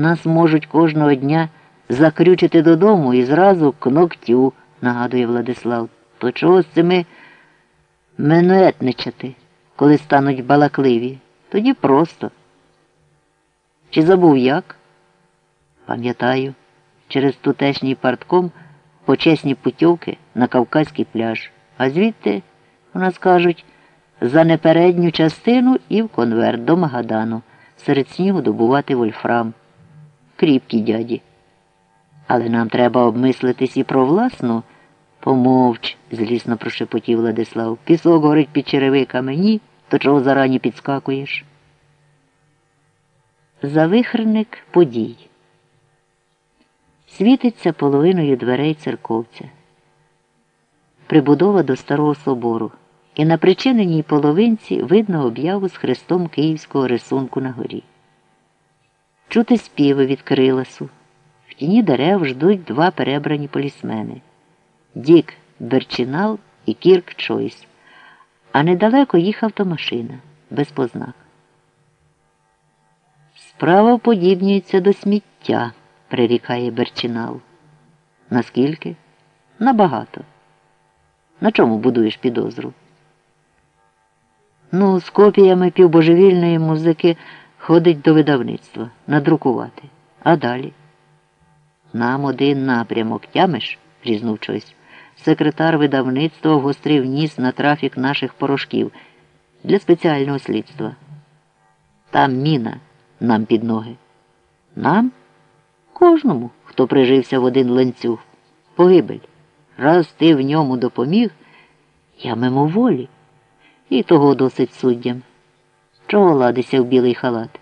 Нас можуть кожного дня закрючити додому і зразу к ногтю, нагадує Владислав. То чого з цими менуетничати, коли стануть балакливі? Тоді просто. Чи забув як? Пам'ятаю, через тутешній партком почесні путівки на Кавказький пляж, а звідти, у нас кажуть, за непередню частину і в конверт до Магадану, серед снігу добувати вольфрам. Кріпкі дяді. Але нам треба обмислитись і про власну. Помовч, злісно прошепотів Владислав. Пісок горить під черевиками. Ні, то чого зарані підскакуєш? Завихрник подій. Світиться половиною дверей церковця. Прибудова до старого собору. І на причиненій половинці видно об'яву з хрестом київського рисунку на горі. Чути співи від криласу. В тіні дерев ждуть два перебрані полісмени Дік Берчинал і Кірк Чойс. А недалеко їх автомашина без познак. Справа подібнюється до сміття, прирікає Берчинал. Наскільки? Набагато. На чому будуєш підозру? Ну, з копіями півбожевільної музики ходить до видавництва надрукувати. А далі? Нам один напрямок тямиш, різнув Чойс. Секретар видавництва вгострив ніс на трафік наших порошків для спеціального слідства. Там міна нам під ноги. Нам? Кожному, хто прижився в один ланцюг. Погибель. Раз ти в ньому допоміг, я мимоволі. І того досить суддям. Чого ладися в білий халат?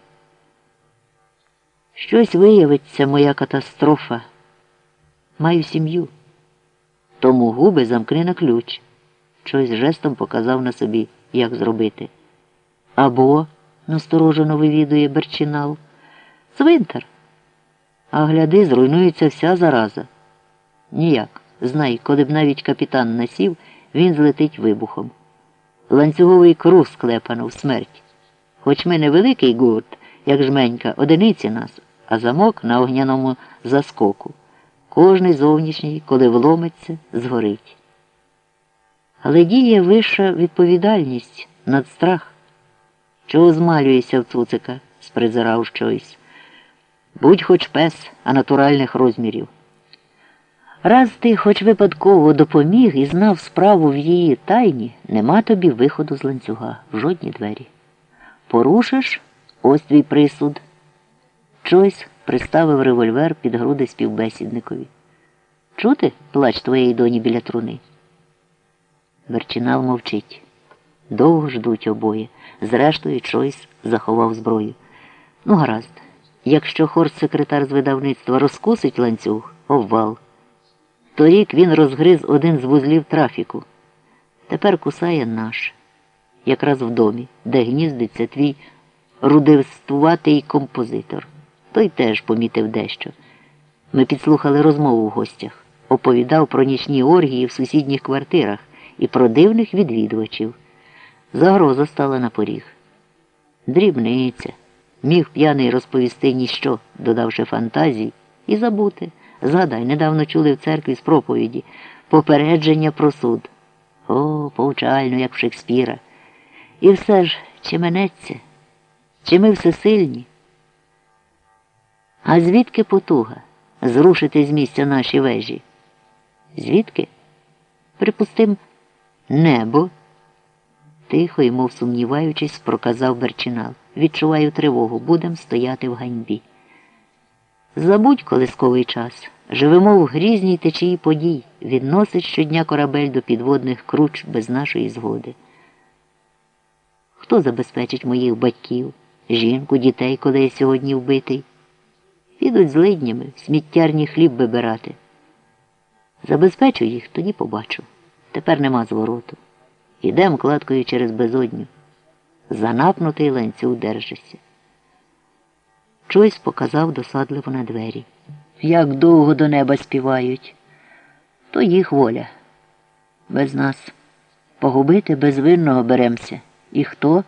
Щось виявиться моя катастрофа. Маю сім'ю. Тому губи замкни на ключ. Щось жестом показав на собі, як зробити. Або, насторожено вивідує Берчинал, цвинтар. А гляди, зруйнується вся зараза. Ніяк. Знай, коли б навіть капітан насів, він злетить вибухом. Ланцюговий круг склепано в смерть. Хоч ми не великий гурт, як жменька, одиниці нас, а замок на огняному заскоку. Кожний зовнішній, коли вломиться, згорить. Але діє вища відповідальність над страх. Чого змалюєшся в цуцика? спризирав щось. Будь хоч пес, а натуральних розмірів. Раз ти хоч випадково допоміг і знав справу в її тайні, нема тобі виходу з ланцюга в жодні двері. Порушиш ось твій присуд. Чойс приставив револьвер під груди співбесідникові. Чути плач твоєї доні біля труни? Верчинал мовчить. Довго ждуть обоє. Зрештою, Чойс заховав зброю. Ну, гаразд, якщо хорс-секретар з видавництва розкусить ланцюг, обвал. Торік він розгриз один з вузлів трафіку. Тепер кусає наш, якраз в домі, де гніздиться твій рудивствуватий композитор. Той теж помітив дещо. Ми підслухали розмову в гостях, оповідав про нічні оргії в сусідніх квартирах і про дивних відвідувачів. Загроза стала на поріг. Дрібниця. Міг п'яний розповісти ніщо, додавши фантазій, і забути. Згадай, недавно чули в церкві з проповіді попередження про суд. О, повчально, як в Шекспіра. І все ж чи минеться, чи ми всесильні? А звідки потуга зрушити з місця наші вежі? Звідки? Припустим, небо. Тихо і, мов сумніваючись, проказав Берчинал. Відчуваю тривогу, будем стояти в ганьбі. Забудь колисковий час. Живемо в грізній течії подій, відносить щодня корабель до підводних круч без нашої згоди. Хто забезпечить моїх батьків, жінку, дітей, коли я сьогодні вбитий? Підуть злиднями, сміттярні хліб вибирати. Забезпечу їх, тоді побачу. Тепер нема звороту. Ідем кладкою через безодню. Занапнутий ланцюг держиться. Чойс показав досадливо на двері. Як довго до неба співають, то їх воля. Без нас. Погубити безвинного беремся. І хто?